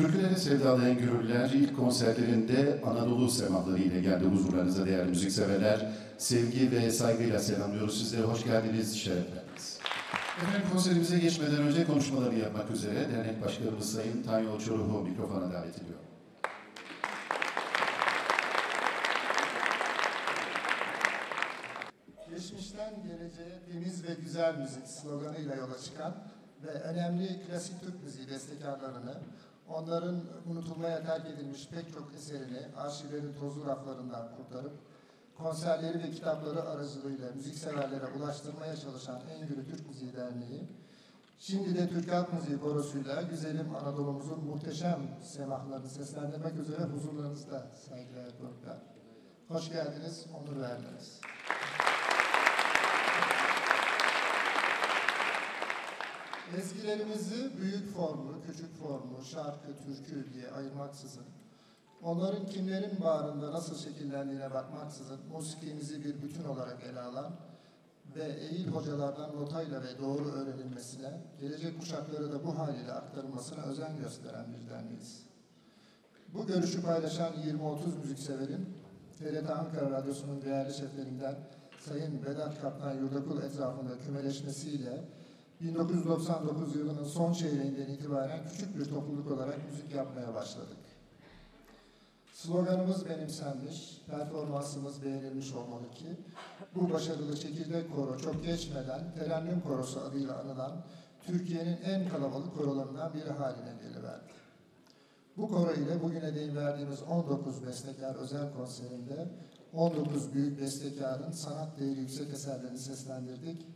Türkülere sevdalayan gönüller ilk konserlerinde Anadolu semaları ile geldi huzurlarınıza değerli müzikseverler. Sevgi ve saygıyla selamlıyoruz sizlere. Hoş geldiniz, şeref verdiniz. Efendim konserimize geçmeden önce konuşmalarını yapmak üzere dernek başkanımız Sayın Tanyo Çoruh'u mikrofona davet ediyorum. Geçmişten geleceğe temiz ve güzel müzik sloganıyla yola çıkan ve önemli klasik Türk müziği bestekarlarını, onların unutulmaya terk edilmiş pek çok eserini arşivlerin tozlu raflarından kurtarıp, konserleri ve kitapları aracılığıyla müzikseverlere ulaştırmaya çalışan Engülü Türk Müziği Derneği, şimdi de Türk Halk Müziği Korosu'yla güzelim Anadolu'muzun muhteşem semahlarını seslendirmek üzere huzurlarınızda saygılar konuklar. Hoş geldiniz, onur verdiniz. Ezgilerimizi büyük formlu, küçük formlu, şarkı, türkü diye ayırmaksızın, onların kimlerin bağrında nasıl şekillendiğine bakmaksızın musikimizi bir bütün olarak ele alan ve eğil hocalardan notayla ve doğru öğrenilmesine, gelecek kuşaklara da bu haliyle aktarılmasına özen gösteren bir derneğiz. Bu görüşü paylaşan 20-30 müzikseverin TRT Ankara Radyosu'nun değerli şeflerinden Sayın Vedat Kaptan Yurdakul etrafında kümeleşmesiyle 1999 yılının son çeyreğinden itibaren küçük bir topluluk olarak müzik yapmaya başladık. Sloganımız benimsenmiş, performansımız beğenilmiş olmalı ki bu başarılı çekirdek koro çok geçmeden Terennüm Korosu adıyla anılan Türkiye'nin en kalabalık korolarından biri haline geliverdi. Bu koro ile bugüne değin verdiğimiz 19 bestekar özel konserinde 19 büyük bestekarın sanat değeri yüksek eserlerini seslendirdik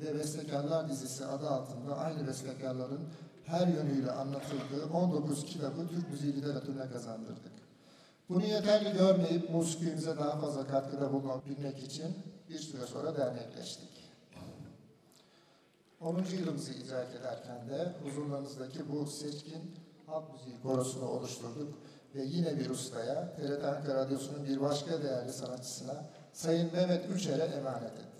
ve Bestekarlar dizisi adı altında aynı bestekarların her yönüyle anlatıldığı 19 kitabı Türk müziği literatürüne kazandırdık. Bunu yeterli görmeyip musikimize daha fazla katkıda bulunabilmek için bir süre sonra dernekleştik. 10. yılımızı icra ederken de huzurlarınızdaki bu seçkin halk müziği korosunu oluşturduk ve yine bir ustaya, TRT Ankara Radyosu'nun bir başka değerli sanatçısına Sayın Mehmet Üçer'e emanet ettik.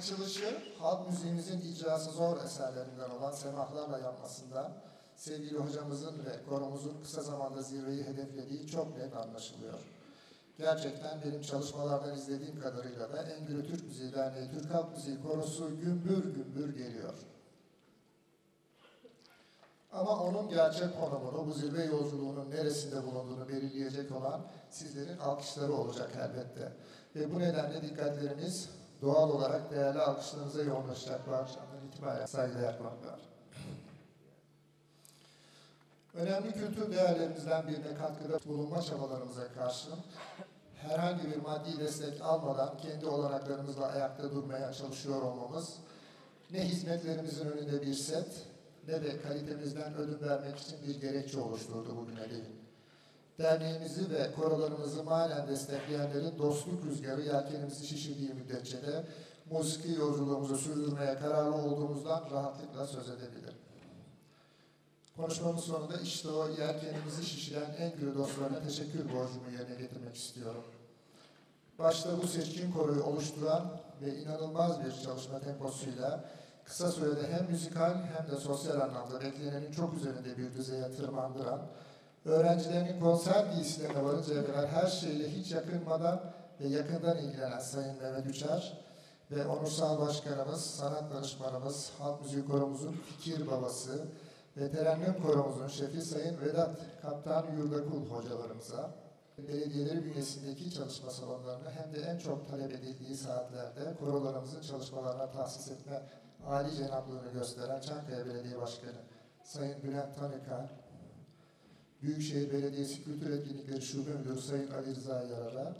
Açılışı halk müziğimizin icrası zor eserlerinden olan semahlarla yapmasından sevgili hocamızın ve koromuzun kısa zamanda zirveyi hedeflediği çok net anlaşılıyor. Gerçekten benim çalışmalardan izlediğim kadarıyla da Engülü Türk Müziği Derneği Türk Halk Müziği Korosu gümbür gümbür geliyor. Ama onun gerçek konumunu, bu zirve yolculuğunun neresinde bulunduğunu belirleyecek olan sizlerin alkışları olacak elbette. Ve bu nedenle dikkatleriniz doğal olarak değerli alkışlarınıza yoğunlaşacak bu akşamdan itibaren saygıdeğer konuklar. Önemli kültür değerlerimizden birine katkıda bulunma çabalarımıza karşın herhangi bir maddi destek almadan kendi olanaklarımızla ayakta durmaya çalışıyor olmamız ne hizmetlerimizin önünde bir set ne de kalitemizden ödün vermek için bir gerekçe oluşturdu bugüne değin. Derneğimizi ve korolarımızı manen destekleyenlerin dostluk rüzgarı yelkenimizi şişirdiği müddetçe de musiki yolculuğumuzu sürdürmeye kararlı olduğumuzdan rahatlıkla söz edebilirim. Konuşmamın sonunda işte o yelkenimizi şişiren en güçlü dostlarına teşekkür borcumu yerine getirmek istiyorum. Başta bu seçkin koroyu oluşturan ve inanılmaz bir çalışma temposuyla kısa sürede hem müzikal hem de sosyal anlamda beklenenin çok üzerinde bir düzeye tırmandıran, öğrencilerinin konser giysilerine varıncaya kadar her şeyle hiç yakınmadan ve yakından ilgilenen Sayın Mehmet Üçer ve onursal başkanımız, sanat danışmanımız, halk müziği koromuzun fikir babası ve terennüm koromuzun şefi Sayın Vedat Kaptan Yurdakul hocalarımıza, belediyeleri bünyesindeki çalışma salonlarını hem de en çok talep edildiği saatlerde korolarımızın çalışmalarına tahsis etme âli cenaplığını gösteren Çankaya Belediye Başkanı Sayın Bülent Tanıkan, Büyükşehir Belediyesi Kültür Etkinlikleri Şube Müdürü Sayın Ali Rıza Yarar'a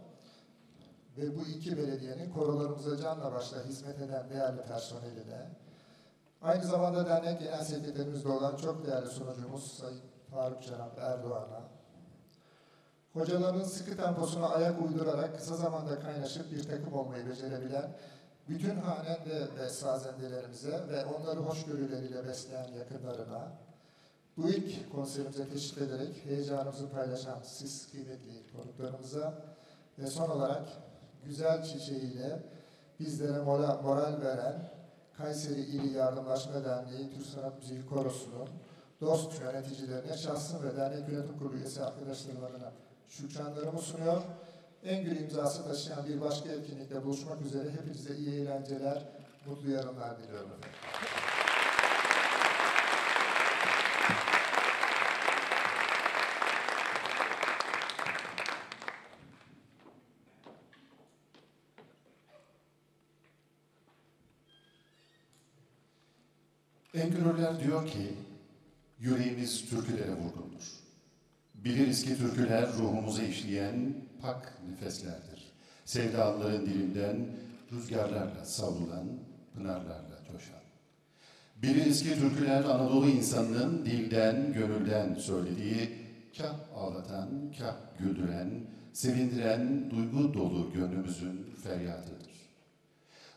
ve bu iki belediyenin korolarımıza canla başla hizmet eden değerli personeline, aynı zamanda dernek genel sekreterimizde olan çok değerli sunucumuz Sayın Faruk Cenap Erdoğan'a, hocaların sıkı temposuna ayak uydurarak kısa zamanda kaynaşıp bir takım olmayı becerebilen bütün hanende ve sazendelerimize ve onları hoşgörüleriyle besleyen yakınlarına, bu ilk konserimize teşrif ederek heyecanımızı paylaşan siz kıymetli konuklarımıza ve son olarak güzel çiçeğiyle bizlere moral, moral veren Kayseri İli Yardımlaşma Derneği Türk Sanat Müziği Korosu'nun dost yöneticilerine, şahsım ve dernek yönetim kurulu üyesi arkadaşlarına şükranlarımı sunuyor. En gül imzası taşıyan bir başka etkinlikte buluşmak üzere hepinize iyi eğlenceler, mutlu yarınlar diliyorum efendim. Engürler diyor ki, yüreğimiz türkülere vurgundur. Biliriz ki türküler ruhumuza işleyen pak nefeslerdir. Sevdalıların dilinden rüzgarlarla savrulan, pınarlarla coşan. Biliriz ki türküler Anadolu insanının dilden, gönülden söylediği, kah ağlatan, kah güldüren, sevindiren, duygu dolu gönlümüzün feryatıdır.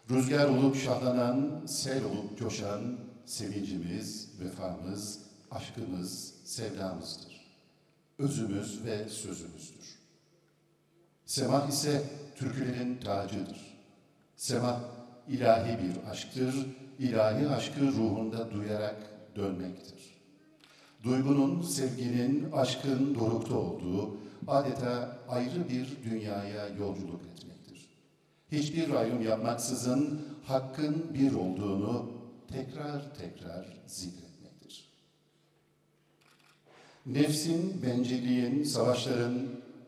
Rüzgar olup şahlanan, sel olup coşan, sevincimiz, vefamız, aşkımız, sevdamızdır. Özümüz ve sözümüzdür. Semah ise türkülerin tacıdır. Semah ilahi bir aşktır, ilahi aşkı ruhunda duyarak dönmektir. Duygunun, sevginin, aşkın dorukta olduğu adeta ayrı bir dünyaya yolculuk etmektir. Hiçbir ayrım yapmaksızın hakkın bir olduğunu tekrar tekrar zikretmektir. Nefsin, bencilliğin, savaşların,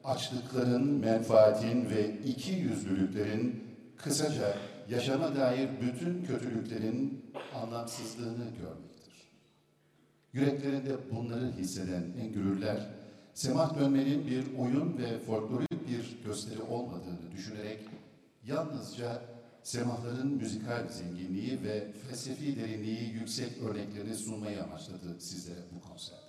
açlıkların, menfaatin ve iki yüzlülüklerin, kısaca yaşama dair bütün kötülüklerin anlamsızlığını görmektir. Yüreklerinde bunları hisseden engürürler, semah dönmenin bir oyun ve folklorik bir gösteri olmadığını düşünerek yalnızca semahların müzikal zenginliği ve felsefi derinliği yüksek örneklerini sunmayı amaçladı sizlere bu konserde.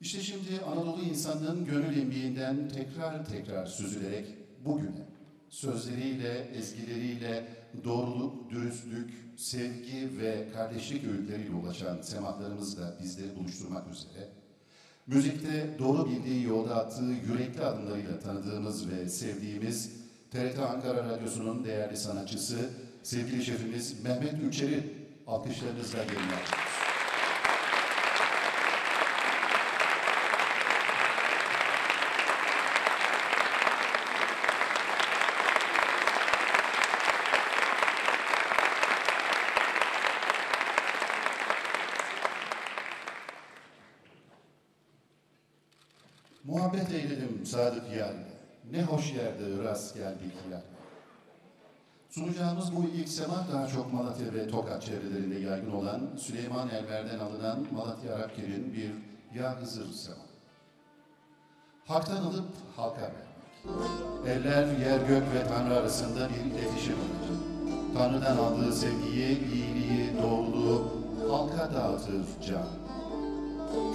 İşte şimdi Anadolu insanının gönül imbiğinden tekrar tekrar süzülerek bugüne sözleriyle, ezgileriyle doğruluk, dürüstlük, sevgi ve kardeşlik öğütleriyle ulaşan semahlarımızla bizleri buluşturmak üzere müzikte doğru bildiği yolda attığı yürekli adımlarıyla tanıdığımız ve sevdiğimiz TRT Ankara Radyosu'nun değerli sanatçısı, sevgili şefimiz Mehmet Ülçer'i alkışlarınızla yerine alıyoruz. Muhabbet eyledim sadık yarına. Ne hoş yerde rast geldik ya. Sunacağımız bu ilk sema daha çok Malatya ve Tokat çevrelerinde yaygın olan Süleyman Elver'den alınan Malatya Arapgir'in bir Ya Hızır sema. Hak'tan alıp halka vermek. Eller, yer, gök ve Tanrı arasında bir iletişim olacak. Tanrı'dan aldığı sevgiyi, iyiliği, doğruluğu halka dağıtır can.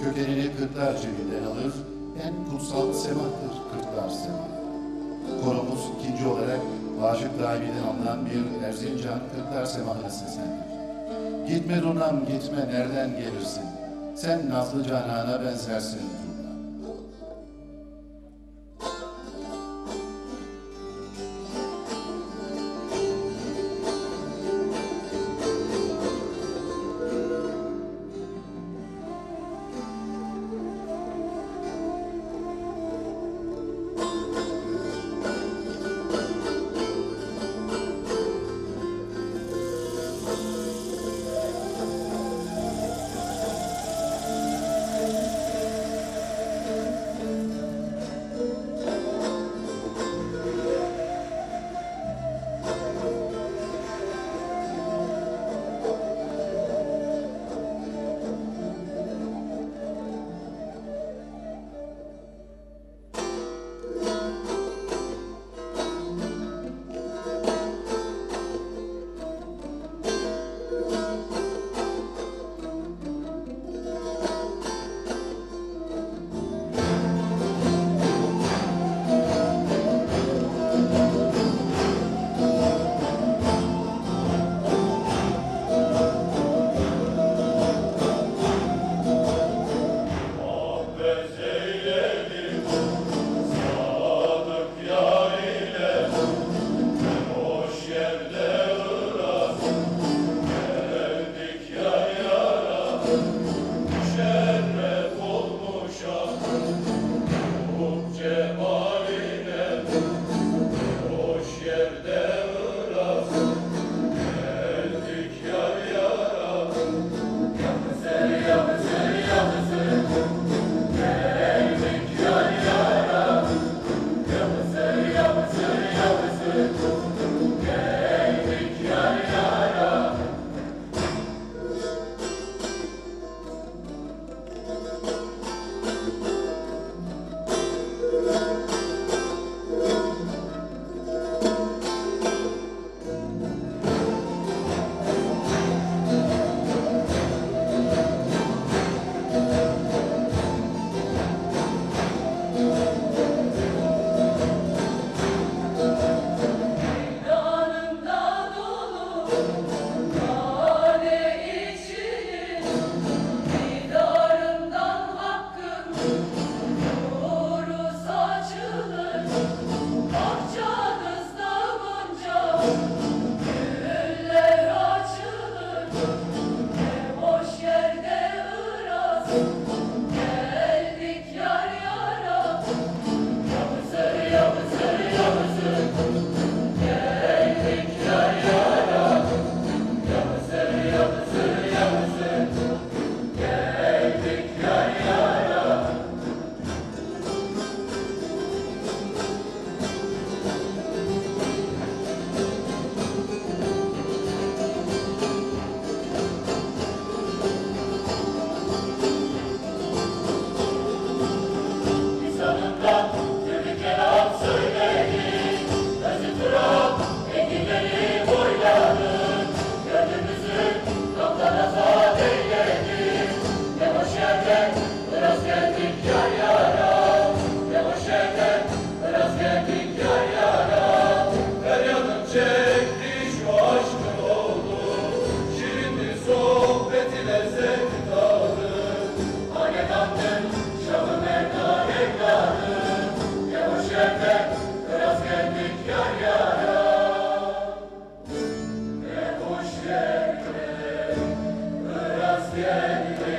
Kökenini kırklar cebinden alır, en kutsal semahtır kırklar sema. Koromuz ikinci olarak Aşık Daimi'den alınan bir Erzincan Kırklar Semahını seslendir. Gitme Runam gitme nereden gelirsin? Sen Nazlı Canan'a benzersin Amen.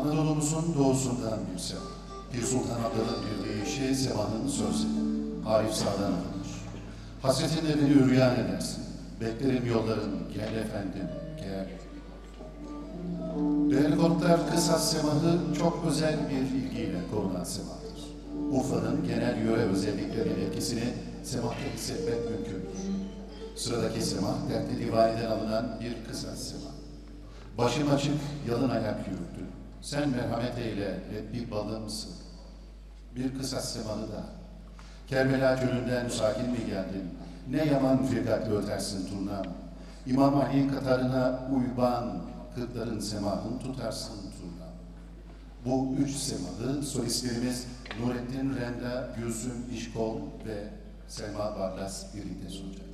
Anadolu'muzun doğusundan bir sema. Bir Sultan Abdal'ın bir deyişi Sema'nın sözü. Arif Sağ'dan alınmış. Hasretinle beni üryan edersin. Beklerim yolların, gel efendim, gel. Konuklar, Kısas Semahı çok özel bir ilgiyle korunan semahtır. Urfa'nın genel yöre özelliklerinin etkisini semahta hissetmek mümkündür. Sıradaki semah, dertli divaniden alınan bir kısas semah. Başım açık, yalın ayak yürüdü. Sen merhamet eyle, hep bir balımsın. Bir kısas semahı da. Kerbela çölünden sakin mi geldin? Ne yaman firkatli ötersin turnam. İmam Ali katarına uyban, kırkların semahını tutarsın turnam. Bu üç semahı solistlerimiz Nurettin Renda, Gülsüm İşkol ve Selma Barlas birlikte sunacak.